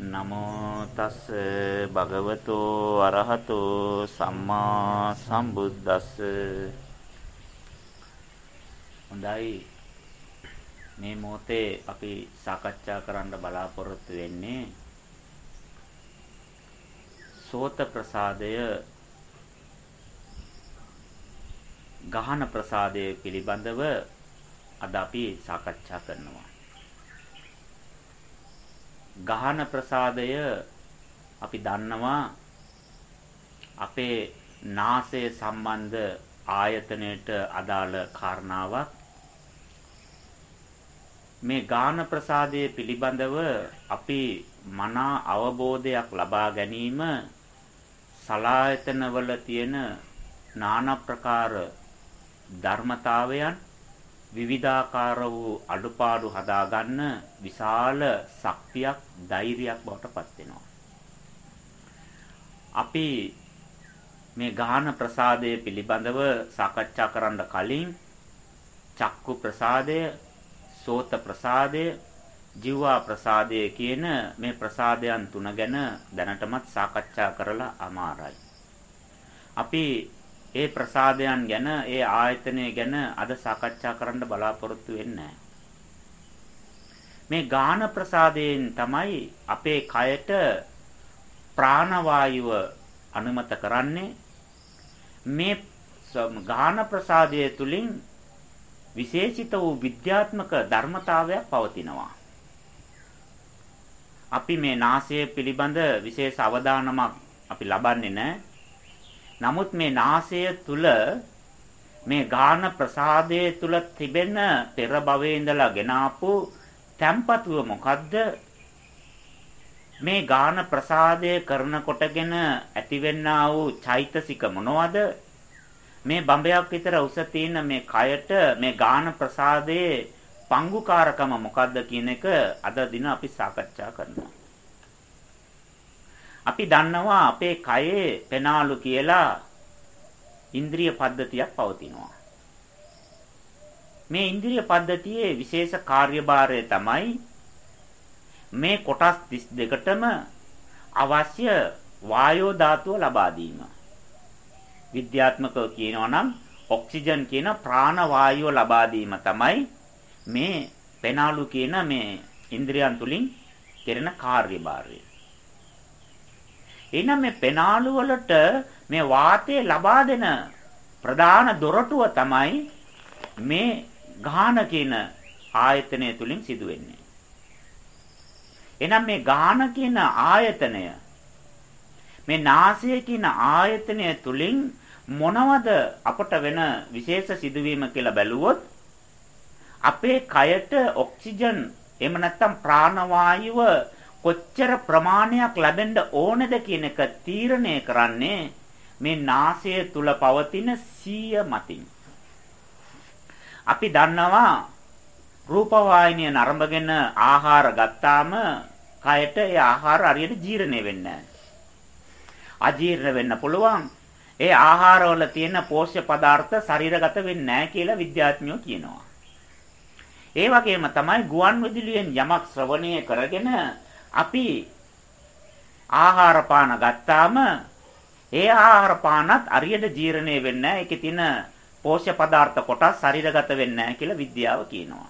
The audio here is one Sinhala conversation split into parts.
නමෝ තස් භගවතෝ අරහතෝ සම්මා සම්බුද්දස්ස. හොඳයි. මේ මොහොතේ අපි සාකච්ඡා කරන්න බලාපොරොත්තු වෙන්නේ සෝත ප්‍රසාදය ගහන ප්‍රසාදය පිළිබඳව අද අපි සාකච්ඡා කරනවා. ගහන ප්‍රසාදය අපි දන්නවා අපේ නාසය සම්බන්ධ ආයතනයට අදාළ කාරණාවක්. මේ ගාන ප්‍රසාදයේ පිළිබඳව අපි මනා අවබෝධයක් ලබා ගැනීම සලායතනවල තියෙන নানা ප්‍රකාර ධර්මතාවයන් විවිධාකාර වූ අඩුපාඩු හදාගන්න විශාල ශක්තියක් ධෛර්යයක් බවට පත් වෙනවා. අපි මේ ගාහන ප්‍රසාදය පිළිබඳව සාකච්ඡා කරන්න කලින් චක්කු ප්‍රසාදය, සෝත ප්‍රසාදය, ජීවා ප්‍රසාදය කියන මේ ප්‍රසාදයන් තුන ගැන දැනටමත් සාකච්ඡා කරලා අමාරයි. අපි ඒ ප්‍රසාදයන් ගැන ඒ ආයතනය ගැන අද සාකච්ඡා කරන්න බලාපොරොත්තු වෙන්නේ මේ ගාන ප්‍රසාදයෙන් තමයි අපේ කයට ප්‍රාණවායුව අනුමත කරන්නේ. මේ ගාන ප්‍රසාදය තුලින් විශේෂිත වූ විද්‍යාත්මක ධර්මතාවයක් පවතිනවා. අපි මේ නාසය පිළිබඳ විශේෂ අවධානමක් අපි ලබන්නේ නැහැ. නමුත් මේ නාසය තුල මේ ගාන ප්‍රසාදයේ තුල තිබෙන පෙර භවයේ ඉඳලා ගෙන ආපු තැම්පතුව මොකද්ද? මේ ගාන ප්‍රසාදය කරන කොටගෙන ඇතිවෙන්නා වූ චෛතසික මොනවද? මේ බඹයක් විතර උස තියෙන මේ කයට මේ ගාන ප්‍රසාදයේ පංගුකාරකම මොකද්ද කියන එක අද දින අපි සාකච්ඡා කරනවා. අපි දන්නවා අපේ කයේ පෙනාලු කියලා ඉන්ද්‍රිය පද්ධතියක් පවතිනවා. මේ ඉන්ද්‍රිය පද්ධතියේ විශේෂ කාර්යභාරය තමයි මේ කොටස් 32ටම අවශ්‍ය වායෝ ධාතුව ලබා දීම. විද්‍යාත්මකව කියනවා නම් ඔක්සිජන් කියන ප්‍රාණ වායුව ලබා දීම තමයි මේ පෙනාලු කියන මේ ඉන්ද්‍රියන් තුලින් කෙරෙන කාර්යභාරය. එහෙනම් මේ පෙනාලු වලට මේ වාතය ලබා දෙන ප්‍රධාන දොරටුව තමයි මේ ගාන කියන ආයතනය තුලින් සිදුවෙන්නේ. එහෙනම් මේ ගාන කියන ආයතනය මේ නාසය කියන ආයතනය තුලින් මොනවද අපට වෙන විශේෂ සිදුවීම කියලා බැලුවොත් අපේ කයට ඔක්සිජන් එහෙම නැත්නම් ප්‍රාණවායුව කොච්චර ප්‍රමාණයක් ලැබෙන්න ඕනේද කියන එක තීරණය කරන්නේ මේ නාසය තුල පවතින සීය මතින්. අපි දන්නවා රූප වාහිනිය නරඹගෙන ආහාර ගත්තාම කයට ඒ ආහාර හරියට ජීර්ණය වෙන්නේ අජීර්ණ වෙන්න පුළුවන්. ඒ ආහාරවල තියෙන පෝෂ්‍ය පදාර්ථ ශරීරගත වෙන්නේ නැහැ කියලා විද්‍යාඥයෝ කියනවා. ඒ වගේම තමයි ගුවන් විදුලියෙන් යමක් ශ්‍රවණය කරගෙන අපි ආහාර පාන ගත්තාම ඒ ආහාර පානත් අරියට ජීර්ණය වෙන්නේ නැහැ. ඒකේ තියෙන පෝෂ්‍ය පදාර්ථ කොටස් ශරීරගත වෙන්නේ නැහැ කියලා විද්‍යාව කියනවා.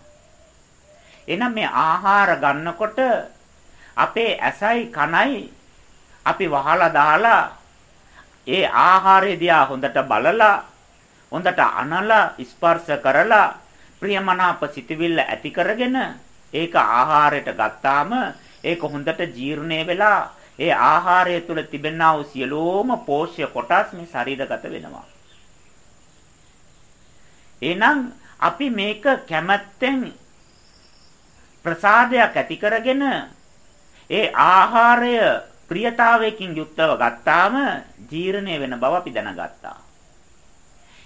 එහෙනම් මේ ආහාර ගන්නකොට අපේ ඇසයි කනයි අපි වහලා දාලා ඒ ආහාරය දිහා හොඳට බලලා හොඳට අනලා ස්පර්ශ කරලා ප්‍රියමනාප සිතවිල්ල ඇති කරගෙන ඒක ආහාරයට ගත්තාම ඒක හොඳට ජීර්ණය වෙලා ඒ ආහාරය තුල තිබෙනා වූ සියලෝම පෝෂ්‍ය කොටස් මේ ශරීරගත වෙනවා. එහෙනම් අපි මේක කැමැත්තෙන් ප්‍රසාදයක් ඇති කරගෙන ඒ ආහාරය ප්‍රියතාවයකින් යුක්තව ගත්තාම ජීර්ණය වෙන බව අපි දැනගත්තා.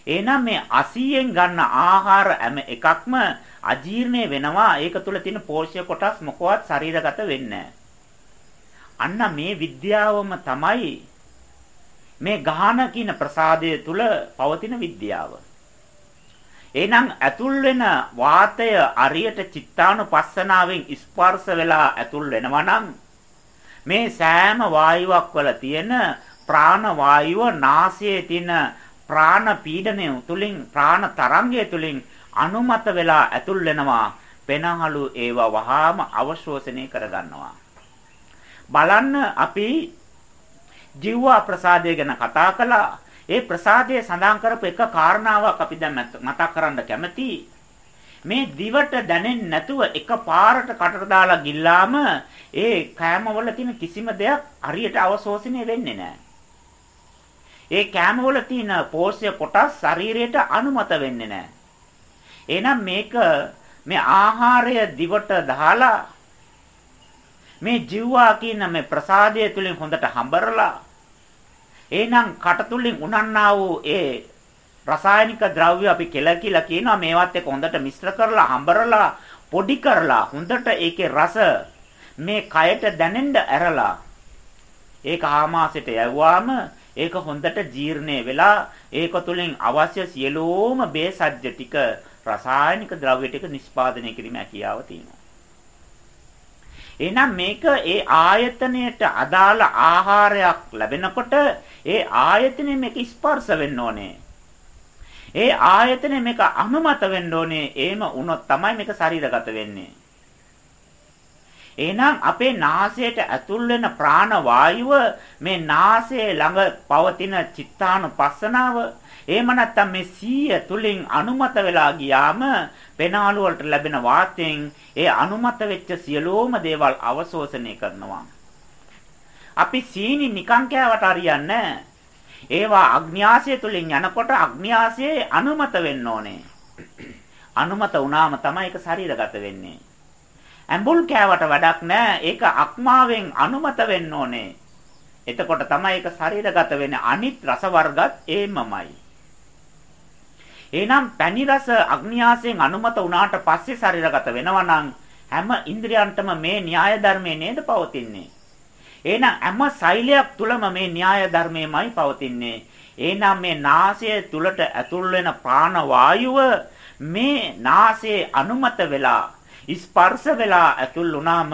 එහෙනම් මේ 80න් ගන්න ආහාර හැම එකක්ම අජීර්ණය වෙනවා. ඒක තුල තියෙන පෝෂ්‍ය කොටස් මොකවත් ශරීරගත වෙන්නේ අන්න මේ විද්‍යාවම තමයි මේ ගාහන කියන ප්‍රසාදය තුල පවතින විද්‍යාව. එහෙනම් ඇතුල් වෙන වාතය අරියට චිත්තානුපස්සනාවෙන් ස්පර්ශ වෙලා ඇතුල් වෙනවා නම් මේ සෑම වායුවක් වල තියෙන ප්‍රාණ වායුව නාසයේ තියෙන ප්‍රාණ පීඩනය තුලින් ප්‍රාණ තරංගය තුලින් අනුමත වෙලා ඇතුල් වෙනවා පෙනහළු ඒවා වහාම අවශෝෂණය කරගන්නවා බලන්න අපි ජීවා ප්‍රසාදය ගැන කතා කළා. ඒ ප්‍රසාදයේ සඳහන් කරපු එක කාරණාවක් අපි දැන් මතක් කරන්න කැමතියි මේ දිවට දැනෙන්නේ නැතුව එක පාරට කටට දාලා ගිල්ලාම ඒ කෑමවල තියෙන කිසිම දෙයක් හරියට අවශෝෂණය වෙන්නේ නැහැ. ඒ කෑමවල තියෙන පෝෂ්‍ය කොටස් ශරීරයට අනුමත වෙන්නේ නැහැ. එහෙනම් මේක මේ ආහාරය දිවට දාලා මේ ජීවා කියන මේ ප්‍රසාදය තුලින් හොඳට හඹරලා එහෙනම් කට තුලින් උනන්නා වූ ඒ රසායනික ද්‍රව්‍ය අපි කෙල කියලා කියනවා මේවත් එක්ක හොඳට මිශ්‍ර කරලා හඹරලා පොඩි කරලා හොඳට ඒකේ රස මේ කයට දැනෙන්න ඇරලා ඒක ආමාශයට යවුවාම ඒක හොඳට ජීර්ණය වෙලා ඒක තුලින් අවශ්‍ය සියලුම බේසජ්‍ය ටික රසායනික ද්‍රව්‍ය ටික නිෂ්පාදනය කිරීම හැකියාව තියෙනවා. එහෙනම් මේක ඒ ආයතනයට අදාළ ආහාරයක් ලැබෙනකොට ඒ ආයතනෙ මේක ස්පර්ශ වෙන්න ඕනේ. ඒ ආයතනේ මේක අනුමත වෙන්න ඕනේ. එහෙම වුණොත් තමයි මේක ශරීරගත වෙන්නේ. එහෙනම් අපේ නාසයට ඇතුල් වෙන ප්‍රාණ වායුව මේ නාසයේ ළඟ පවතින චිත්තානුපස්සනාව එහෙම නැත්නම් මේ සීය තුලින් අනුමත වෙලා ගියාම පෙනාලු වලට ලැබෙන වාතයෙන් ඒ අනුමත වෙච්ච සියලුම දේවල් අවශෝෂණය කරනවා. අපි සීනි නිකං කෑවට හරියන්නේ නැහැ. ඒවා අග්න්‍යාසය තුලින් යනකොට අග්න්‍යාසයේ අනුමත වෙන්න ඕනේ. අනුමත වුණාම තමයි ඒක ශරීරගත වෙන්නේ. ඇඹුල් කෑවට වැඩක් නැහැ. ඒක අක්මාවෙන් අනුමත වෙන්න ඕනේ. එතකොට තමයි ඒක ශරීරගත වෙන්නේ. අනිත් රස වර්ගත් ඒමමයි. එහෙනම් පැණි රස අග්න්‍යාසයෙන් අනුමත වුණාට පස්සේ ශරීරගත වෙනවා නම් හැම ඉන්ද්‍රියන්ටම මේ න්‍යාය ධර්මයේ නේද පවතින්නේ. එහෙනම් හැම සෛලයක් තුලම මේ න්‍යාය ධර්මයමයි පවතින්නේ. එහෙනම් මේ නාසය තුලට ඇතුල් වෙන ප්‍රාණ වායුව මේ නාසයේ අනුමත වෙලා ස්පර්ශ වෙලා ඇතුල් වුණාම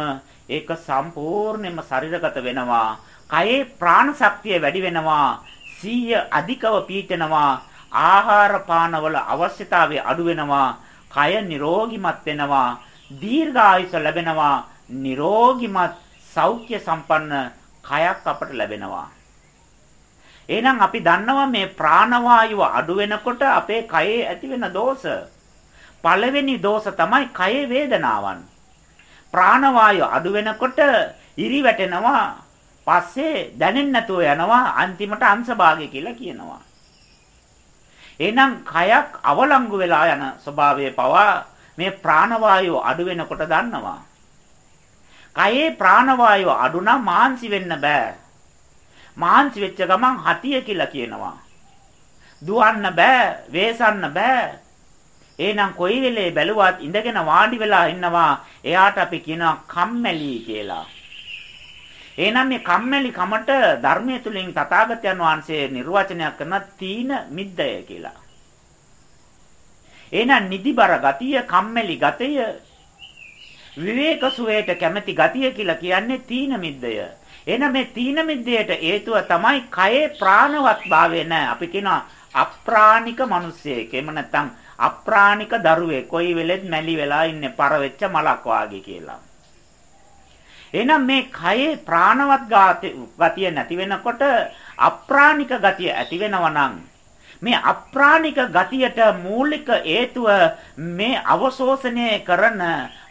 ඒක සම්පූර්ණයෙන්ම ශරීරගත වෙනවා. කයේ ප්‍රාණ ශක්තිය වැඩි වෙනවා. සීය අධිකව පීඨනවා. ආහාර පානවල අවශ්‍යතාවය අඩු වෙනවා. කය නිරෝගිමත් වෙනවා. දීර්ඝායුෂ ලැබෙනවා. නිරෝගිමත් සෞඛ්‍ය සම්පන්න කයක් අපට ලැබෙනවා. එහෙනම් අපි දන්නවා මේ ප්‍රාණවායුව අඩු වෙනකොට අපේ කයේ ඇති වෙන දෝෂ. පළවෙනි දෝෂ තමයි කයේ වේදනාවන්. ප්‍රාණවායුව අඩු වෙනකොට ඉරි වැටෙනවා. පස්සේ දැනෙන්නේ නැතුව යනවා අන්තිමට අංශභාගය කියලා කියනවා. එහෙනම් කයක් අවලංගු වෙලා යන ස්වභාවය පවා මේ ප්‍රාණවායුව අඩු වෙනකොට දන්නවා. කයේ ප්‍රාණවායුව අඩු නම් මාන්සි වෙන්න බෑ. මාන්සි වෙච්ච ගමන් හතිය කියලා කියනවා. දුවන්න බෑ, වේසන්න බෑ. එහෙනම් කොයි වෙලේ බැලුවත් ඉඳගෙන වාඩි වෙලා ඉන්නවා. එයාට අපි කියනවා කම්මැලි කියලා. එහෙනම් මේ කම්මැලි කමට ධර්මයේ තුලින් තථාගතයන් වහන්සේ නිර්වචනය කරන තීන මිද්දය කියලා. එහෙනම් නිදිබර ගතිය, කම්මැලි ගතිය විවේක සුවයට කැමැති ගතිය කියලා කියන්නේ තීන මිද්දය. එහෙනම් මේ තීන මිද්දයට හේතුව තමයි කයේ ප්‍රාණවත්භාවය නෑ. අපි කියනවා අප්‍රාණික මිනිස්සෙක්. එහෙම නැත්නම් අප්‍රාණික දරුවෙක්. කොයි වෙලෙත් මැලි වෙලා ඉන්නේ පරවෙච්ච මලක් වාගේ කියලා. එහෙනම් මේ කයේ ප්‍රාණවත් ගතිය නැති වෙනකොට අප්‍රාණික ගතිය ඇති වෙනවා නම් මේ අප්‍රාණික ගතියට මූලික හේතුව මේ අවශෝෂණය කරන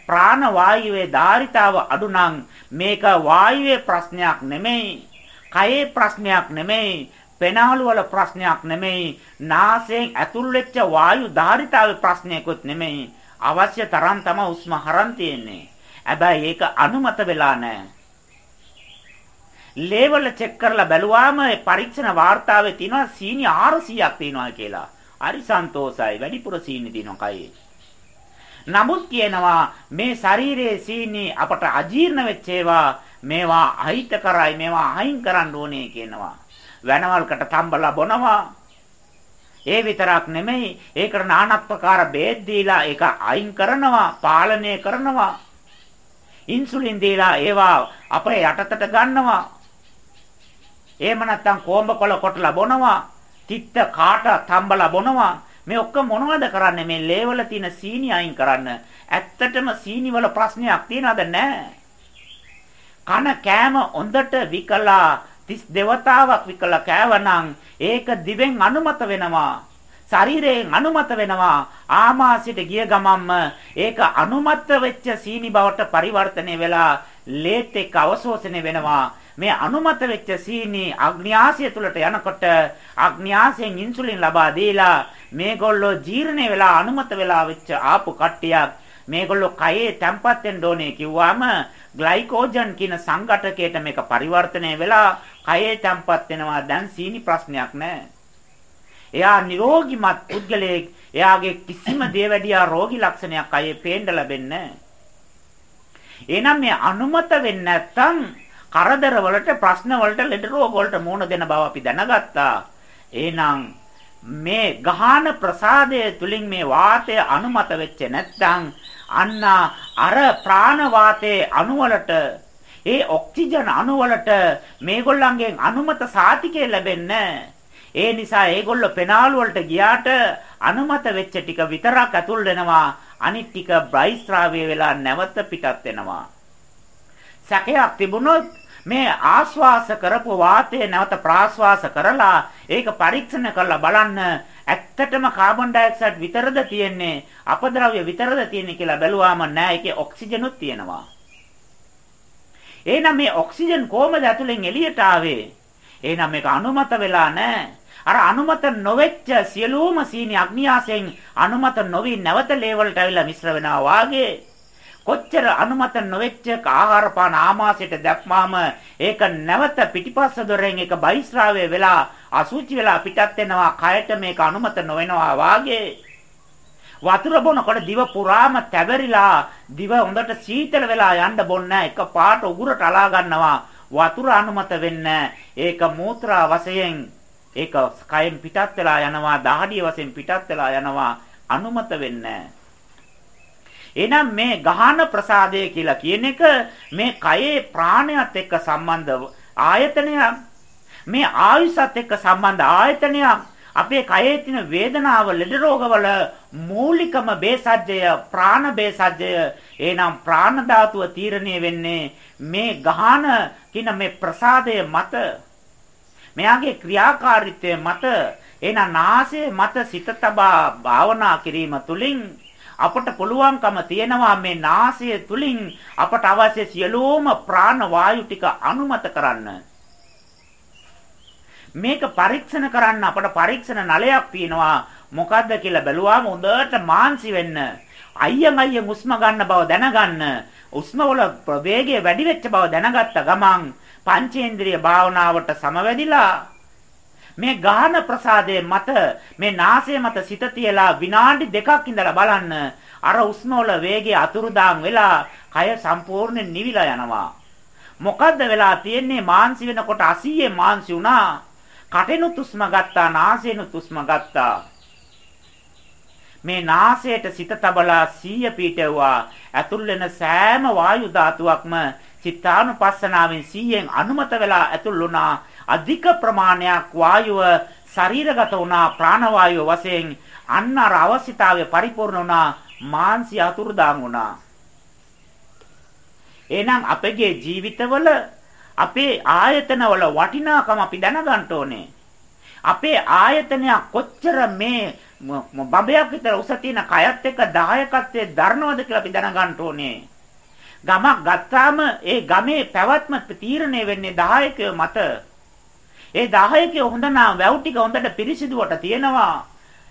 ප්‍රාණ වායුවේ ධාරිතාව අඩු නම් මේක වායුවේ ප්‍රශ්නයක් නෙමෙයි. කයේ ප්‍රශ්නයක් නෙමෙයි. පෙනාලු වල ප්‍රශ්නයක් නෙමෙයි. නාසයෙන් ඇතුල් වෙච්ච වායු ධාරිතාවේ ප්‍රශ්නයකුත් නෙමෙයි. අවශ්‍ය තරම් තම උස්ම හරන් තියෙන්නේ. හැබැයි ඒක අනුමත වෙලා නැහැ. ලේවල චෙක් කරලා බැලුවාම පරීක්ෂණ වාර්තාවේ තියෙනවා සීනි 400ක් තියෙනවා කියලා. හරි සන්තෝසයි. වැඩිපුර සීනි තියෙනවා කයේ. නමුත් කියනවා මේ ශරීරයේ සීනි අපට අජීර්ණ වෙච්ච ඒවා මේවා අහිත කරයි මේවා අයින් කරන්න ඕනේ කියනවා. වෙනවල්කට තම්බලා බොනවා. ඒ විතරක් නෙමෙයි ඒකට নানাත් ප්‍රකාර බේත් දීලා ඒක අයින් කරනවා, පාලනය කරනවා. ඉන්සුලින් දීලා ඒවා අපේ යටතට ගන්නවා. එහෙම නැත්නම් කොඹ කොළ කොටලා බොනවා. තිත්ත කාට තම්බලා බොනවා. මේ ඔක්කොම මොනවද කරන්නේ මේ ලේවල තියෙන සීනි අයින් කරන්න. ඇත්තටම සීනි වල ප්‍රශ්නයක් තියනවද නැහැ. කන කෑම හොඳට විකලා තිස් දෙවතාවක් විකලා කෑවනම් ඒක දිවෙන් අනුමත වෙනවා. ශරීරයෙන් අනුමත වෙනවා ආමාශයට ගිය ගමම්ම ඒක අනුමත වෙච්ච සීනි බවට පරිවර්තනය වෙලා ලේත් එක්ක අවශෝෂණය වෙනවා මේ අනුමත වෙච්ච සීනි අග්න්‍යාසය තුලට යනකොට අග්න්‍යාසයෙන් ඉන්සුලින් ලබා දීලා මේගොල්ලෝ ජීර්ණය වෙලා අනුමත වෙලා වෙච්ච ආපු කට්ටියක් මේගොල්ලෝ කයේ තැම්පත් වෙන්න ඕනේ කිව්වම ග්ලයිකෝජන් කියන සංඝටකයට මේක පරිවර්තනය වෙලා කයේ තැම්පත් වෙනවා දැන් සීනි ප්‍රශ්නයක් නැහැ එයා නිරෝගිමත් පුද්ගලයෙක්. එයාගේ කිසිම දේවැඩියා රෝගී ලක්ෂණයක් අයේ පේන්න ලැබෙන්නේ එහෙනම් මේ අනුමත වෙන්නේ නැත්නම් කරදර වලට ප්‍රශ්න වලට ලෙඩ රෝග වලට මුහුණ දෙන බව අපි දැනගත්තා. එහෙනම් මේ ගහන ප්‍රසාදය තුලින් මේ වාතය අනුමත වෙච්ච නැත්නම් අන්න අර ප්‍රාණ වාතයේ අණුවලට ඒ ඔක්සිජන් අණුවලට මේගොල්ලන්ගෙන් අනුමත සාතිකය ලැබෙන්නේ. ඒ නිසා ඒගොල්ලෝ පෙනාලු වලට ගියාට අනුමත වෙච්ච ටික විතරක් ඇතුල් වෙනවා. අනිත් ටික බ්‍රයිස්ත්‍රාවය වෙලා නැවත පිටත් වෙනවා. සැකයක් තිබුණොත් මේ ආශ්වාස කරපු වාතය නැවත ප්‍රාශ්වාස කරලා ඒක පරීක්ෂණ කරලා බලන්න. ඇත්තටම කාබන් ඩයොක්සයිඩ් විතරද තියෙන්නේ? අපද්‍රව්‍ය විතරද තියෙන්නේ කියලා බැලුවාම නෑ. ඒකේ ඔක්සිජනුත් තියෙනවා. එහෙනම් මේ ඔක්සිජන් කොහමද ඇතුලෙන් එළියට ආවේ? එහෙනම් මේක අනුමත වෙලා නැහැ. අර අනුමත නොවෙච්ච සියලුම සීනි අග්නියාසයෙන් අනුමත නොවි නැවත ලේවලට ඇවිල්ලා මිශ්‍ර වෙනවා වාගේ. කොච්චර අනුමත නොවෙච්ච ආහාර පාන ආමාශයට දැම්මාම ඒක නැවත පිටිපස්ස දොරෙන් ඒක බහිස්රාවය වෙලා අසුචි වෙලා පිටත් වෙනවා කයට මේක අනුමත නොවෙනවා වාගේ. වතුර බොනකොට දිව පුරාම තැවරිලා දිව හොඳට සීතල වෙලා යන්න බොන්න එක පාට උගුරට අලා ගන්නවා. වතුර අනුමත වෙන්න. ඒක මූත්‍රා වශයෙන් ඒක කයෙන් පිටත් වෙලා යනවා දහඩිය වශයෙන් පිටත් වෙලා යනවා. අනුමත වෙන්නේ. එහෙනම් මේ ගහන ප්‍රසාදය කියලා කියන එක මේ කයේ ප්‍රාණයත් එක්ක සම්බන්ධ ආයතනයක්. මේ ආයුෂත් එක්ක සම්බන්ධ ආයතනයක්. අපේ කයේ තියෙන වේදනාව ලෙඩ රෝගවල මූලිකම බේසජ්ජය ප්‍රාණ බේසජ්ජය. එහෙනම් ප්‍රාණ ධාතුව තීරණය වෙන්නේ මේ ගහන කියන මේ ප්‍රසාදය මත. මෙයාගේ ක්‍රියාකාරීත්වය මත. එහෙනම් නාසයේ මත සිත තබා භාවනා කිරීම තුළින් අපට පුළුවන්කම තියෙනවා මේ නාසය තුලින් අපට අවශ්‍ය සියලුම ප්‍රාණ වායු ටික අනුමත කරන්න. මේක පරීක්ෂණ කරන්න අපට පරීක්ෂණ නලයක් තියෙනවා. මොකද්ද කියලා බැලුවාම හොඳට මාන්සි වෙන්න. අයියෙන් අයියෙන් උස්ම ගන්න බව දැනගන්න. උස්ම වල වේගය වැඩි වෙච්ච බව දැනගත්ත ගමන් පංචේන්ද්‍රිය භාවනාවට සමවැදිලා මේ ගාහන ප්‍රසාදයේ මත මේ නාසය මත සිත තියලා විනාඩි දෙකක් ඉඳලා බලන්න අර උස්ම වල වේගය අතුරුදාන් වෙලා කය සම්පූර්ණයෙන් නිවිලා යනවා මොකද්ද වෙලා තියෙන්නේ මාන්සි වෙනකොට 80 මාන්සි වුණා කටෙනුත් උස්ම ගත්තා නාසයෙනුත් උස්ම ගත්තා. මේ නාසයට සිත තබලා 100 පීටවුවා. ඇතුල් වෙන සෑම වායු ධාතුවක්ම චිත්තානුපස්සනාවෙන් 100න් අනුමත වෙලා ඇතුල් වුණා. අධික ප්‍රමාණයක් වායුව ශරීරගත වුණා. ප්‍රාණවායුව වශයෙන් අන්න අර අවශ්‍යතාවය පරිපූර්ණ වුණා. මාන්සිය අතුරුදාන් වුණා. එහෙනම් අපගේ ජීවිතවල අපේ ආයතනවල වටිනාකම අපි දැනගන්න ඕනේ අපේ ආයතනයක් කොච්චර මේ බඹයක් විතර උස තියෙන කයත් එක්ක දායකත්වයේ දරනවද කියලා අපි දැනගන්න ඕනේ ගමක් ගත්තාම ඒ ගමේ පැවැත්ම තීරණය වෙන්නේ 10කය මත. ඒ 10කය හොඳ නම් වැව් ටික හොඳට පිරිසිදුවට තියෙනවා.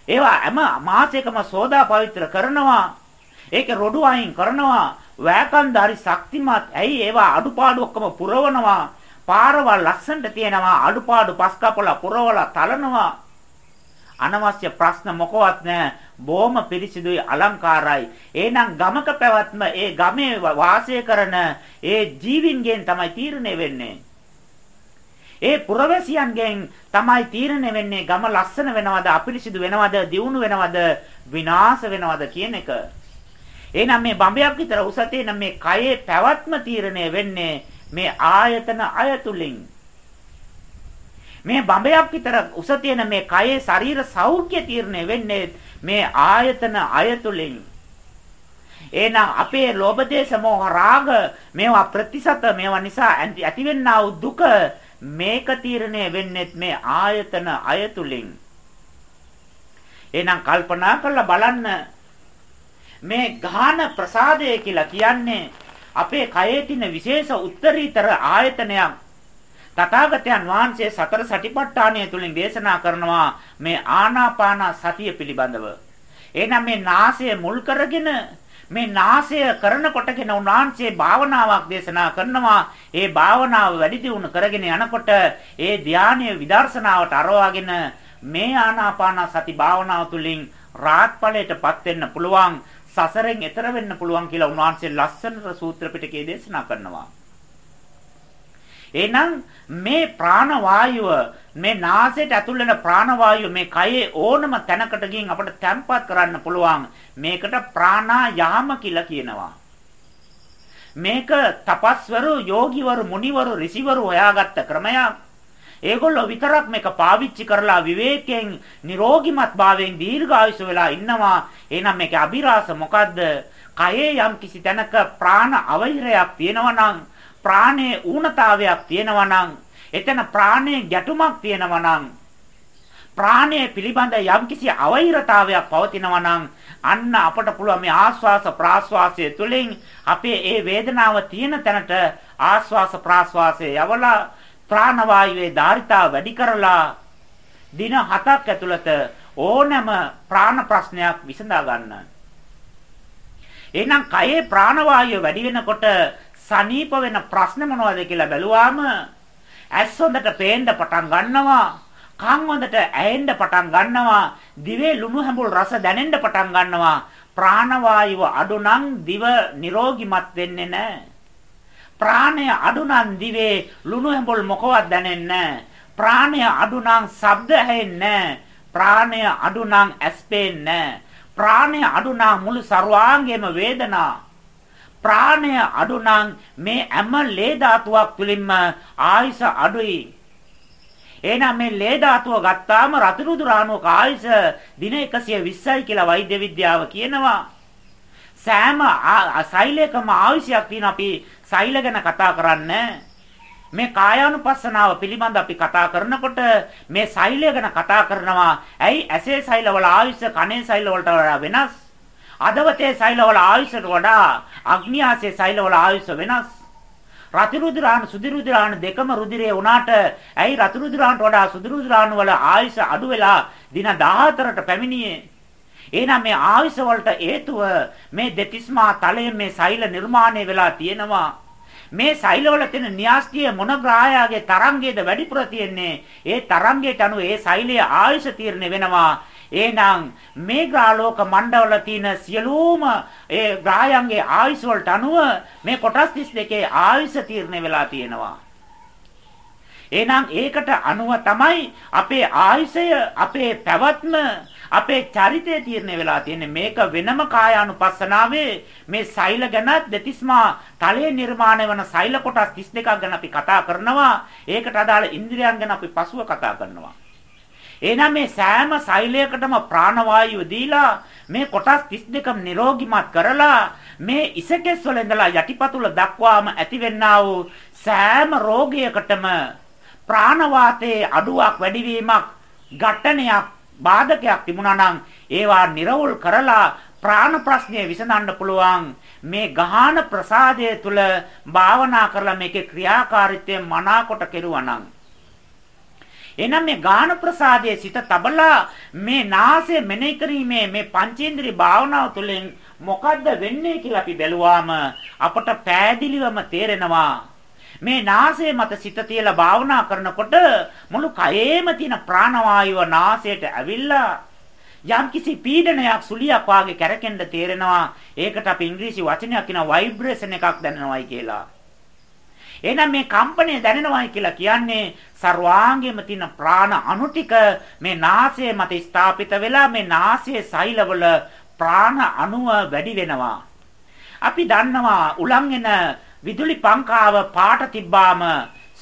ඒවා හැම මාසයකම සෝදා පවිත්‍ර කරනවා. ඒක රොඩු අයින් කරනවා. වෑකන්ද හරි ශක්තිමත්. ඇයි ඒවා අඩුපාඩු ඔක්කොම පුරවනවා. පාරවල් ලස්සනට තියෙනවා. අඩුපාඩු පස් කපලා පුරවලා තලනවා. අනවශ්‍ය ප්‍රශ්න මොකවත් නැහැ. බොහොම පිරිසිදුයි අලංකාරයි. එහෙනම් ගමක පැවැත්ම ඒ ගමේ වාසය කරන ඒ ජීවින්ගෙන් තමයි තීරණය වෙන්නේ. ඒ පුරවැසියන්ගෙන් තමයි තීරණය වෙන්නේ ගම ලස්සන වෙනවද අපිරිසිදු වෙනවද දියුණු වෙනවද විනාශ වෙනවද කියන එක. එහෙනම් මේ බඹයක් විතර උස තියෙන මේ කයේ පැවැත්ම තීරණය වෙන්නේ මේ ආයතන අයතුලින්. මේ බඹයක් විතර උස තියෙන මේ කයේ ශරීර සෞඛ්‍ය තීරණය වෙන්නේ මේ ආයතන අයතුලින්. එහෙනම් අපේ ලෝභ දේශ මොහ රාග මේවා ප්‍රතිසත මේවා නිසා ඇතිවෙනා වූ දුක මේක තීරණය වෙන්නේ මේ ආයතන අයතුලින්. එහෙනම් කල්පනා කරලා බලන්න මේ ගාන ප්‍රසාදය කියලා කියන්නේ අපේ කයේ තියෙන විශේෂ උත්තරීතර ආයතනයක්. තථාගතයන් වහන්සේ සතර සටිපට්ඨානය තුලින් දේශනා කරනවා මේ ආනාපාන සතිය පිළිබඳව. එහෙනම් මේ නාසය මුල් කරගෙන මේ නාසය කරනකොටගෙන උන්වහන්සේ භාවනාවක් දේශනා කරනවා. ඒ භාවනාව වැඩි දියුණු කරගෙන යනකොට ඒ ධානය විදර්ශනාවට අරවාගෙන මේ ආනාපාන සති භාවනාව තුළින් රාහත් ඵලයටපත් වෙන්න පුළුවන්. සසරෙන් එතර වෙන්න පුළුවන් කියලා උන්වහන්සේ ලස්සනට සූත්‍ර පිටකයේ දේශනා කරනවා. එහෙනම් මේ ප්‍රාණ වායුව මේ නාසයට ඇතුල් වෙන ප්‍රාණ වායුව මේ කයේ ඕනම තැනකට ගින් අපිට තැම්පත් කරන්න පුළුවන්. මේකට ප්‍රාණායාම කියලා කියනවා. මේක තපස්වරු, යෝගිවරු, මුනිවරු, ඍෂිවරු හොයාගත්ත ක්‍රමයක්. ඒගොල්ලෝ විතරක් මේක පාවිච්චි කරලා විවේකයෙන් නිරෝගිමත් භාවයෙන් දීර්ඝායුෂ වෙලා ඉන්නවා. එහෙනම් මේකේ අභිරහස මොකද්ද? කයේ යම් කිසි තැනක ප්‍රාණ අවහිරයක් තියෙනවා නම් ප්‍රාණයේ ඌනතාවයක් තියෙනවා නම් එතන ප්‍රාණයේ ගැටුමක් තියෙනවා නම් ප්‍රාණය පිළිබඳ යම්කිසි අවෛරතාවයක් පවතිනවා නම් අන්න අපට පුළුවන් මේ ආස්වාස ප්‍රාස්වාසය තුළින් අපේ ඒ වේදනාව තියෙන තැනට ආස්වාස ප්‍රාස්වාසය යවලා ප්‍රාණවායුවේ ධාරිතාව වැඩි කරලා දින 7ක් ඇතුළත ඕනෑම ප්‍රාණ ප්‍රශ්නයක් විසඳා ගන්න. එහෙනම් කයේ ප්‍රාණවායුව වැඩි වෙනකොට සනීප වෙන ප්‍රශ්න මොනවද කියලා බැලුවාම ඇස් හොඳට පේන්න පටන් ගන්නවා කන් හොඳට ඇහෙන්න පටන් ගන්නවා දිවේ ලුණු හැඹුල් රස දැනෙන්න පටන් ගන්නවා ප්‍රාණවායුව අඩු නම් දිව නිරෝගිමත් වෙන්නේ නැහැ ප්‍රාණය අඩු නම් දිවේ ලුණු හැඹුල් මොකවත් දැනෙන්නේ ප්‍රාණය අඩු නම් ශබ්ද ඇහෙන්නේ ප්‍රාණය අඩු නම් ඇස් පේන්නේ ප්‍රාණය අඩු නම් මුළු ਸਰවාංගෙම වේදනා ප්‍රාණය අඩු නම් මේ හැම ලේ ධාතුවක් තුලින්ම ආයස අඩුයි. එහෙනම් මේ ලේ ධාතුව ගත්තාම රතුරුදු රාණුවක ආයස දින 120යි කියලා වෛද්‍ය විද්‍යාව කියනවා. සෑම සෛලයකම ආයුෂයක් තියෙන අපි සෛල ගැන කතා කරන්නේ මේ කායානුපස්සනාව පිළිබඳ අපි කතා කරනකොට මේ සෛලය ගැන කතා කරනවා. ඇයි ඇසේ සෛලවල ආයුෂ කනේ සෛලවලට වඩා වෙනස්? අදවතේ සෛලවල ආයුෂට වඩා අග්නියාසේ සෛලවල ආයුෂ වෙනස්. රතිරුද්‍රාණ සුදිරුද්‍රාණ දෙකම රුධිරේ වුණාට ඇයි රතිරුද්‍රාණට වඩා සුදිරුද්‍රාණ වල ආයුෂ අඩු වෙලා දින 14ට පැමිණියේ? එහෙනම් මේ ආයුෂ වලට හේතුව මේ දෙතිස්මා තලයෙන් මේ සෛල නිර්මාණය වෙලා තියෙනවා. මේ සෛලවල තියෙන න්‍යාස්තිය මොන ග්‍රහයාගේ තරංගයේද වැඩිපුර තියෙන්නේ? ඒ තරංගයට අනුව ඒ සෛලයේ ආයුෂ තීරණය වෙනවා. එහෙනම් මේ ග්‍රහලෝක මණ්ඩවල තියෙන සියලුම ඒ ග්‍රහයන්ගේ ආයුෂ වලට අනුව මේ කොටස් 32 ආයුෂ තීරණය වෙලා තියෙනවා. එහෙනම් ඒකට අනුව තමයි අපේ ආයුෂය, අපේ පැවැත්ම, අපේ චරිතය තීරණය වෙලා තියෙන්නේ. මේක වෙනම කායානුපස්සනාවේ මේ සෛල ගැන දෙතිස්මා තලයේ නිර්මාණය වන සෛල කොටස් 32ක් ගැන අපි කතා කරනවා. ඒකට අදාළ ඉන්ද්‍රියයන් ගැන අපි පසුව කතා කරනවා. එහෙනම් මේ සෑම සෛලයකටම ප්‍රාණවායුව දීලා මේ කොටස් 32ම නිරෝගිමත් කරලා මේ ඉසකෙස් වල ඉඳලා යටිපතුල දක්වාම ඇතිවෙනා වූ සෑම රෝගයකටම ප්‍රාණවාතයේ අඩුවක් වැඩිවීමක් ඝටනයක් බාධකයක් තිබුණා නම් ඒවා නිර්වුල් කරලා ප්‍රාණ ප්‍රශ්නය විසඳන්න පුළුවන්. මේ ගහන ප්‍රසාදය තුල භාවනා කරලා මේකේ ක්‍රියාකාරීත්වය මනාකොට කෙරුවා නම්. එහෙනම් මේ ගාන ප්‍රසාදයේ සිත තබලා මේ නාසය මෙනෙහි කිරීමේ මේ පංචේන්ද්‍රිය භාවනාව තුළින් මොකද්ද වෙන්නේ කියලා අපි බැලුවාම අපට පෑදිලිවම තේරෙනවා. මේ නාසය මත සිත තියලා භාවනා කරනකොට මුළු කයේම තියෙන ප්‍රාණවායුව නාසයට ඇවිල්ලා යම්කිසි පීඩනයක් සුලියක් වාගේ කැරකෙන්න තේරෙනවා ඒකට අපි ඉංග්‍රීසි වචනයක් කියන ভাইබ්‍රේෂන් එකක් දැනෙනවයි කියලා එහෙනම් මේ කම්පණය දැනෙනවයි කියලා කියන්නේ සර්වාංගෙම තියෙන ප්‍රාණ අණු ටික මේ නාසය මත ස්ථාපිත වෙලා මේ නාසයේ සෛලවල ප්‍රාණ අණුව වැඩි වෙනවා. අපි දන්නවා උලන් එන විදුලි පංකාව පාට තිබ්බාම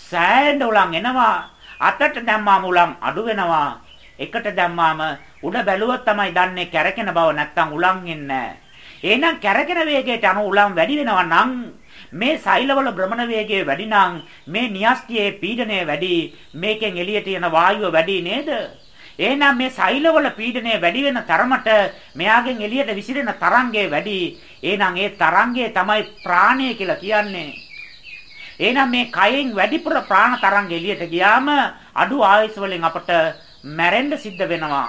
සෑහෙන උලන් එනවා. අතට දැම්මාම උලන් අඩු වෙනවා. එකට දැම්මාම උඩ බැලුවොත් තමයි දන්නේ කැරකෙන බව නැත්තම් උලන් එන්නේ එහෙනම් කැරකෙන වේගයට අනු උලන් වැඩි වෙනවා නම් මේ සෛලවල භ්‍රමණ වේගය වැඩි නම් මේ න්‍යෂ්ටියේ පීඩනය වැඩි මේකෙන් එළියට යන වායුව වැඩි නේද එහෙනම් මේ සෛලවල පීඩනය වැඩි වෙන තරමට මෙයාගෙන් එළියට විසිරෙන තරංගය වැඩි එහෙනම් ඒ තරංගය තමයි ප්‍රාණය කියලා කියන්නේ එහෙනම් මේ කයෙන් වැඩිපුර ප්‍රාණ තරංග එළියට ගියාම අඩු ආයස වලින් අපට මැරෙන්න සිද්ධ වෙනවා.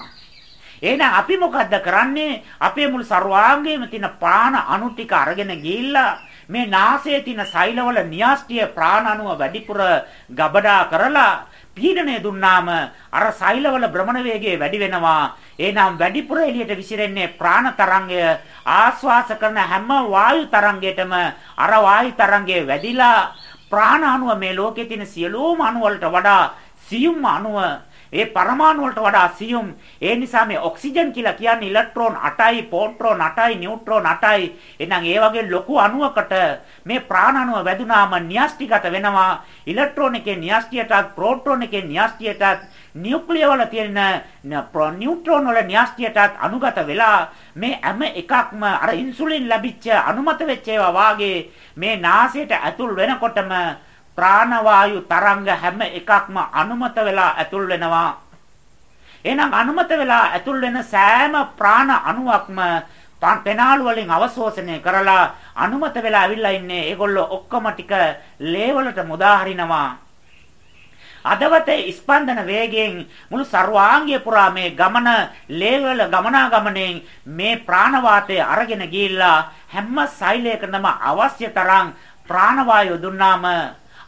එහෙනම් අපි මොකද්ද කරන්නේ? අපේ මුළු ਸਰවාංගයේම තියෙන ප්‍රාණ අණු ටික අරගෙන ගිහිල්ලා මේ නාසයේ තියෙන සෛලවල න්‍යාස්තිය ප්‍රාණ අණුව වැඩිපුර ගබඩා කරලා පීඩනය දුන්නාම අර සෛලවල භ්‍රමණ වේගය වැඩි වෙනවා. එහෙනම් වැඩිපුර එළියට විසිරෙන්නේ ප්‍රාණ තරංගය ආස්වාස කරන හැම වායු තරංගයකටම අර වායු තරංගය වැඩිලා ප්‍රාණ අණුව මේ ලෝකයේ තියෙන සියලුම අණු වලට වඩා සියුම් අණුව ඒ පරමාණු වලට වඩා සියුම්. ඒ නිසා මේ ඔක්සිජන් කියලා කියන්නේ ඉලෙක්ට්‍රෝන 8යි, පොට්‍රෝන 8යි, නියුට්‍රෝන 8යි. එහෙනම් ඒ වගේ ලොකු අණුවකට මේ ප්‍රාණ අණුව වැදුනාම න්‍යෂ්ටිගත වෙනවා. ඉලෙක්ට්‍රෝන එකේ න්‍යෂ්ටියටත්, ප්‍රෝටෝන එකේ න්‍යෂ්ටියටත්, නියුක්ලිය වල තියෙන නියුට්‍රෝන වල න්‍යෂ්ටියටත් අනුගත වෙලා මේ හැම එකක්ම අර ඉන්සුලින් ලැබිච්ච අනුමත වෙච්ච ඒවා වාගේ මේ නාසයට ඇතුල් වෙනකොටම ප්‍රාණවායු තරංග හැම එකක්ම අනුමත වෙලා ඇතුල් වෙනවා. එහෙනම් අනුමත වෙලා ඇතුල් වෙන සෑම ප්‍රාණ අණුවක්ම පෙනාලු වලින් අවශෝෂණය කරලා අනුමත වෙලා අවිල්ලා ඉන්නේ. ඒගොල්ලෝ ඔක්කොම ටික ලේවලට මුදා හරිනවා. අදවතේ ස්පන්දන වේගයෙන් මුළු ਸਰවාංගය පුරා මේ ගමන ලේවල ගමනාගමණයෙන් මේ ප්‍රාණවාතය අරගෙන ගිහිල්ලා හැම සෛලයකටම අවශ්‍ය තරම් ප්‍රාණවායු දුන්නාම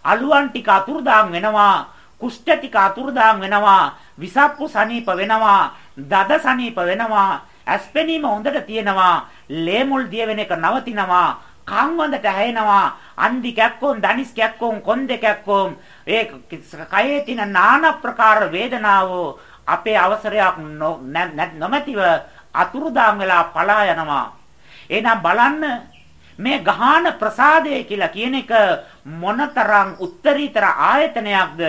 අලුවන් ටික අතුරුදාන් වෙනවා කුෂ්ඨ ටික අතුරුදාන් වෙනවා විසප්පු සනීප වෙනවා දද සනීප වෙනවා ඇස්පෙනීම හොඳට තියෙනවා ලේ මුල් දිය වෙන එක නවතිනවා කන් වඳට හැෙනවා අන්දි කැක්කොම් දනිස් කැක්කොම් කොන් දෙකක්කොම් ඒ කයේ තියෙන নানা ප්‍රකාර වේදනාව අපේ අවසරයක් නොමැතිව අතුරුදාන් වෙලා පලා යනවා. එහෙනම් බලන්න මේ ගහන ප්‍රසාදය කියලා කියන එක මොනතරම් උත්තරීතර ආයතනයක්ද?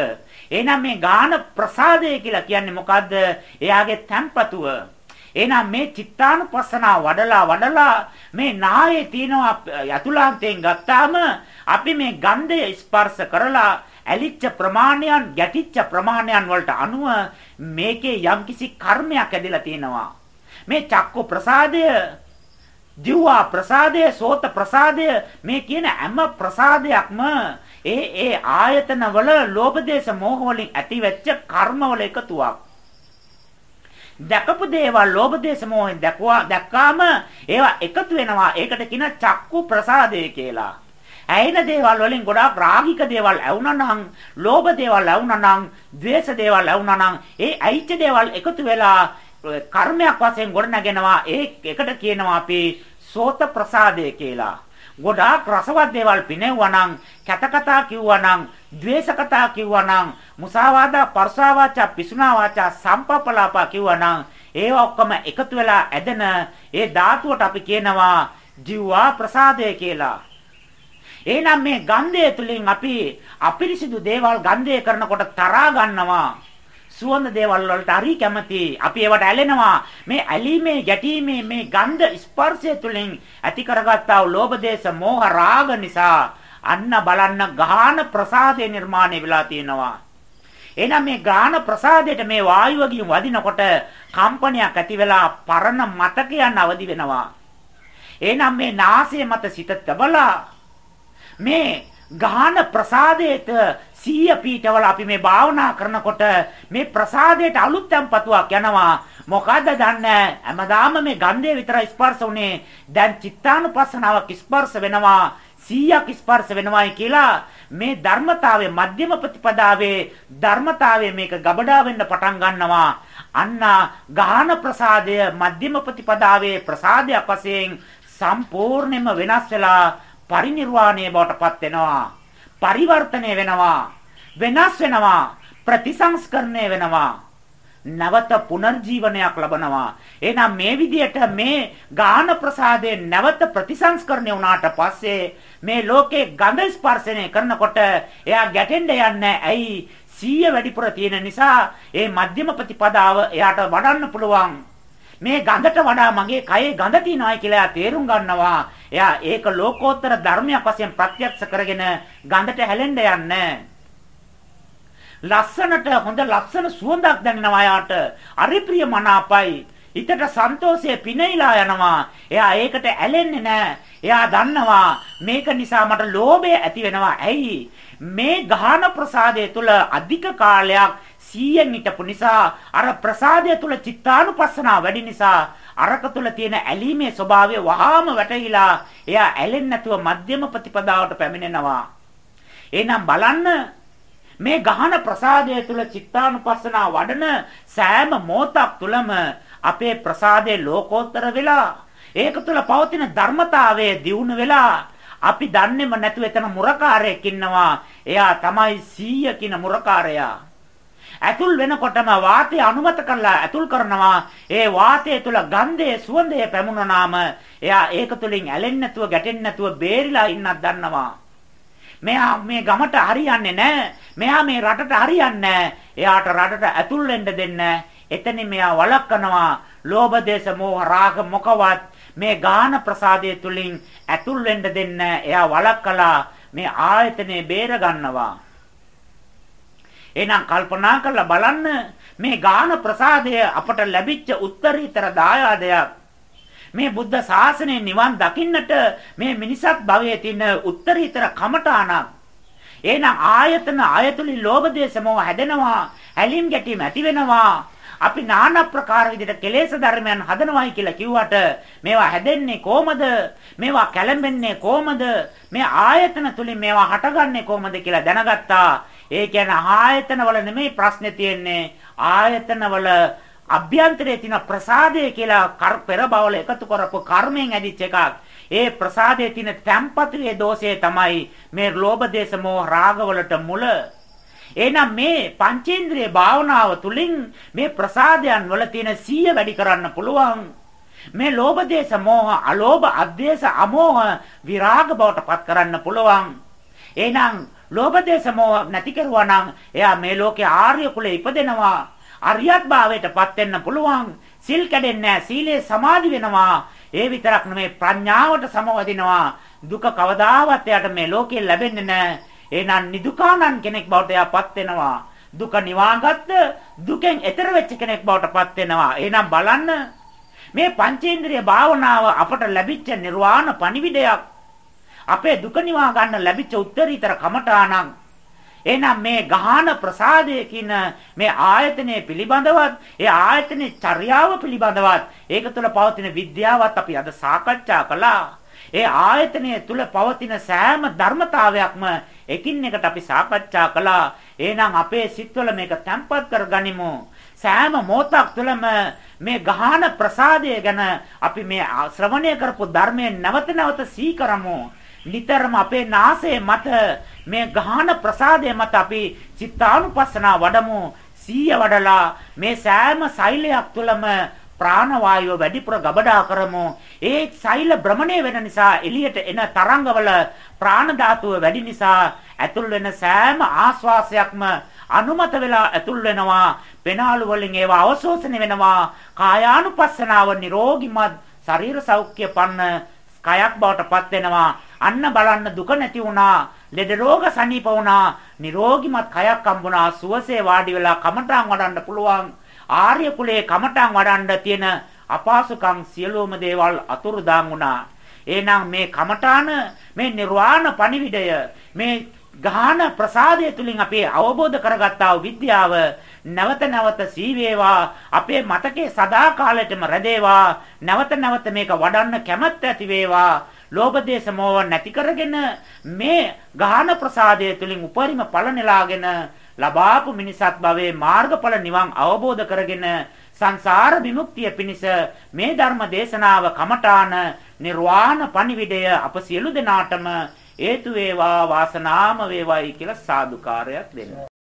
එහෙනම් මේ ගාන ප්‍රසාදය කියලා කියන්නේ මොකද්ද? එයාගේ තැම්පතුව එහෙනම් මේ චිත්තානුපස්සනාව වඩලා වඩලා මේ නායේ තියෙනවා යතුලාන්තයෙන් ගත්තාම අපි මේ ගන්ධය ස්පර්ශ කරලා ඇලිච්ච ප්‍රමාණයන් ගැටිච්ච ප්‍රමාණයන් වලට අනුව මේකේ යම්කිසි කර්මයක් ඇදලා තියෙනවා. මේ චක්කු ප්‍රසාදය දිව්වා ප්‍රසාදය සෝත ප්‍රසාදය මේ කියන හැම ප්‍රසාදයක්ම ඒ ඒ ආයතන වල ලෝභ දේශ මොහ වලින් ඇතිවෙච්ච කර්ම වල එකතුවක්. දැකපු දේවල් ලෝභ දේශ මොහෙන් දැක්වා දැක්කාම ඒවා එකතු වෙනවා. ඒකට කියන චක්කු ප්‍රසාදය කියලා. ඇයෙන දේවල් වලින් ගොඩාක් රාගික දේවල් ඇවුනා නම් ලෝභ දේවල් ඇවුනා නම් ද්වේෂ දේවල් ඇවුනා නම් ඒ ඇයිච්ච දේවල් එකතු වෙලා කර්මයක් වශයෙන් ගොඩනගෙනවා ඒ එකට කියනවා අපි සෝත ප්‍රසාදය කියලා. ගොඩාක් රසවත් දේවල් පිනෙව්වා නම්, කැත කතා කිව්වා නම්, ද්වේෂ කතා කිව්වා නම්, මුසාවාදා, පරසා වාචා, පිසුනා වාචා, සම්පප්පලාපා කිව්වා නම්, ඒවා ඔක්කොම එකතු වෙලා ඇදෙන ඒ ධාතුවට අපි කියනවා ජීවා ප්‍රසාදය කියලා. එහෙනම් මේ ගන්ධය තුලින් අපි අපිරිසිදු දේවල් ගන්ධය කරනකොට තරහා ගන්නවා. සුවඳ දේවල් වලට හරි කැමති. අපි ඒවට ඇලෙනවා. මේ ඇලීමේ ගැටීමේ මේ ගන්ධ ස්පර්ශය තුලින් ඇති කරගත්තා වූ ලෝභ දේශ මොහ රාග නිසා අන්න බලන්න ගාහන ප්‍රසාදේ නිර්මාණය වෙලා තියෙනවා. එහෙනම් මේ ගාන ප්‍රසාදයට මේ වායුව ගියුම් වදිනකොට කම්පනයක් ඇති වෙලා පරණ මතකයන් අවදි වෙනවා. එහෙනම් මේ නාසය මත සිත තබලා මේ ගාන ප්‍රසාදයට සීය පීඨවල අපි මේ භාවනා කරනකොට මේ ප්‍රසාදයට අලුත් tempatuක් යනවා. මොකද්ද දන්නේ? හැමදාම මේ ගන්ධය විතර ස්පර්ශ උනේ. දැන් චිත්තානුපස්සනාවක් ස්පර්ශ වෙනවා. සීයක් ස්පර්ශ වෙනවායි කියලා මේ ධර්මතාවයේ මධ්‍යම ප්‍රතිපදාවේ ධර්මතාවයේ මේක ගබඩා වෙන්න පටන් ගන්නවා. අන්න ගාහන ප්‍රසාදය මධ්‍යම ප්‍රතිපදාවේ ප්‍රසාදයක් වශයෙන් සම්පූර්ණයෙන්ම වෙනස් වෙලා පරිණිරවාණය බවට පත් වෙනවා. පරිවර්තනය වෙනවා වෙනස් වෙනවා ප්‍රතිසංස්කරණය වෙනවා නැවත පුනර්ජීවනයක් ලබනවා. එහෙනම් මේ විදිහට මේ ගාන ප්‍රසාදයේ නැවත ප්‍රතිසංස්කරණය වුණාට පස්සේ මේ ලෝකේ ගඳ ස්පර්ශනය කරනකොට එයා ගැටෙන්න යන්නේ ඇයි? සීය වැඩිපුර තියෙන නිසා ඒ මධ්‍යම ප්‍රතිපදාව එයාට වඩන්න පුළුවන්. මේ ගඳට වඩා මගේ කයේ ගඳ තියනවායි කියලා එයා තේරුම් ගන්නවා. එයා ඒක ලෝකෝත්තර ධර්මයක් වශයෙන් ප්‍රත්‍යක්ෂ කරගෙන ගඳට හැලෙන්න යන්නේ ලස්සනට හොඳ ලස්සන සුවඳක් දැනෙනවා යාට. අරි ප්‍රිය මනාපයි. හිතට සන්තෝෂය පිනයිලා යනවා. එයා ඒකට ඇලෙන්නේ නැහැ. එයා දන්නවා මේක නිසා මට ලෝභය ඇති වෙනවා. ඇයි? මේ ගාහන ප්‍රසාදය තුල අධික කාලයක් සීයෙන් හිටපු නිසා අර ප්‍රසාදය තුල චිත්තානුපස්සනාව වැඩි නිසා අරක තුල තියෙන ඇලීමේ ස්වභාවය වහාම වැටහිලා එයා ඇලෙන්නේ නැතුව මධ්‍යම ප්‍රතිපදාවට පැමිණෙනවා. එහෙනම් බලන්න මේ ගහන ප්‍රසාදය තුල චිත්තානුපස්සනා වඩන සෑම මොහොතක් තුලම අපේ ප්‍රසාදේ ලෝකෝත්තර වෙලා ඒක තුල පවතින ධර්මතාවයේ දියුණු වෙලා අපි දන්නේම නැතුව එතන මුරකාරයෙක් ඉන්නවා එයා තමයි සීය කියන මුරකාරයා ඇතුල් වෙනකොටම වාතය අනුමත කරලා ඇතුල් කරනවා ඒ වාතය තුල ගන්ධයේ සුවඳය පැමුණනාම එයා ඒක තුලින් ඇලෙන්නේ නැතුව ගැටෙන්නේ නැතුව බේරිලා ඉන්නත් දන්නවා මෙයා මේ ගමට හරියන්නේ නැහැ. මෙයා මේ රටට හරියන්නේ එයාට රටට ඇතුල් වෙන්න දෙන්න. එතනින් මෙයා වළක්වනවා. ලෝභ දේශ මොහ රාග මොකවත් මේ ගාන ප්‍රසාදය තුලින් ඇතුල් වෙන්න දෙන්න. එයා වළක්කලා මේ ආයතනේ බේර ගන්නවා. එහෙනම් කල්පනා කරලා බලන්න මේ ගාන ප්‍රසාදය අපට ලැබිච්ච උත්තරීතර දායාදයක් මේ බුද්ධ ශාසනය නිවන් දකින්නට මේ මිනිසත් භවයේ තියෙන උත්තරීතර කමඨාණක්. එහෙනම් ආයතන ආයතුලින් ලෝභ දේශ මොහ හැදෙනවා, ඇලීම් ගැටීම් ඇති වෙනවා. අපි নানা ප්‍රකාර විදිහට කෙලෙස් ධර්මයන් හදනවායි කියලා කිව්වට මේවා හැදෙන්නේ කොහමද? මේවා කැළඹෙන්නේ කොහමද? මේ ආයතන තුලින් මේවා හටගන්නේ කොහමද කියලා දැනගත්තා. ඒ කියන්නේ ආයතන වල නෙමෙයි ප්‍රශ්නේ තියෙන්නේ. ආයතන වල අභ්‍යන්තරයේ තියෙන ප්‍රසාදය කියලා පෙර බවල එකතු කරපු කර්මයෙන් ඇදිච්ච එකක්. ඒ ප්‍රසාදයේ තියෙන තැම්පතුවේ දෝෂය තමයි මේ ලෝභ දේශ මොහ රාගවලට මුල. එහෙනම් මේ පංචේන්ද්‍රිය භාවනාව තුළින් මේ ප්‍රසාදයන් වල තියෙන සීය වැඩි කරන්න පුළුවන්. මේ ලෝභ දේශ මොහ අලෝභ අද්වේෂ අමෝහ විරාග බවට පත් කරන්න පුළුවන්. එහෙනම් ලෝභ දේශ මොහ නැති කරුවා නම් එයා මේ ලෝකේ ආර්ය කුලේ ඉපදෙනවා. අරියත් භාවයටපත් වෙන්න පුළුවන්. සිල් කැඩෙන්නේ නැහැ. සීලේ සමාධි වෙනවා. ඒ විතරක් නෙමෙයි ප්‍රඥාවට සමවදිනවා. දුක කවදාවත් එයාට මේ ලෝකේ ලැබෙන්නේ නැහැ. එහෙනම් නිදුකානන් කෙනෙක් බවට එයාපත් වෙනවා. දුක නිවාගත්ත දුකෙන් එතර වෙච්ච කෙනෙක් බවට පත් වෙනවා. එහෙනම් බලන්න මේ පංචේන්ද්‍රිය භාවනාව අපට ලැබිච්ච නිර්වාණ පණිවිඩයක්. අපේ දුක නිවා ගන්න ලැබිච්ච උත්තරීතර කමඨාණන් එහෙනම් මේ ගාහන ප්‍රසාදය කියන මේ ආයතනය පිළිබඳවත් ඒ ආයතනයේ චර්යාව පිළිබඳවත් ඒක තුළ පවතින විද්‍යාවත් අපි අද සාකච්ඡා කළා. ඒ ආයතනය තුළ පවතින සෑම ධර්මතාවයක්ම එකින් එකට අපි සාකච්ඡා කළා. එහෙනම් අපේ සිත්වල මේක තැම්පත් කරගනිමු. සෑම මොහොතක් තුළම මේ ගාහන ප්‍රසාදය ගැන අපි මේ ශ්‍රවණය කරපු ධර්මයෙන් නැවත නැවත සීකරමු. නිතරම අපේ නාසයේ මත මේ ගාහන ප්‍රසාදයේ මත අපි චිත්තානුපස්සනා වඩමු සීය වඩලා මේ සෑම සෛලයක් තුළම ප්‍රාණවායුව වැඩිපුර ගබඩා කරමු ඒ සෛල භ්‍රමණය වෙන නිසා එළියට එන තරංගවල ප්‍රාණ ධාතුව වැඩි නිසා ඇතුල් වෙන සෑම ආශ්වාසයක්ම අනුමත වෙලා ඇතුල් වෙනවා පෙනාලු වලින් ඒවා අවශෝෂණය වෙනවා කායානුපස්සනාව නිරෝගිමත් ශරීර සෞඛ්‍ය පන්න කයක් බවට පත් වෙනවා අන්න බලන්න දුක නැති වුණා. ලෙඩ රෝග සනීප වුණා. නිරෝගිමත් කයක් හම්බුණා. සුවසේ වාඩි වෙලා කමඨාන් වඩන්න පුළුවන්. ආර්ය කුලයේ කමඨාන් වඩන්න තියෙන අපහසුකම් සියලුම දේවල් අතුරුදාන් වුණා. එහෙනම් මේ කමඨාන මේ නිර්වාණ පණිවිඩය මේ ගාහන ප්‍රසාදය තුලින් අපි අවබෝධ කරගත්තා විද්‍යාව නැවත නැවත සීවේවා අපේ මතකයේ සදාකාලෙටම රැඳේවා නැවත නැවත මේක වඩන්න කැමැත්ත ඇති වේවා ලෝභ දේශ මොහ නැති කරගෙන මේ ගාහන ප්‍රසාදය තුලින් උපරිම ඵල නෙලාගෙන ලබාපු මිනිසත් භවයේ මාර්ගඵල නිවන් අවබෝධ කරගෙන සංසාර විමුක්තිය පිණිස මේ ධර්ම දේශනාව කමඨාන නිර්වාණ පණිවිඩය අප සියලු දෙනාටම හේතු වේවා වාසනාම වේවායි කියලා සාදුකාරයක් දෙන්න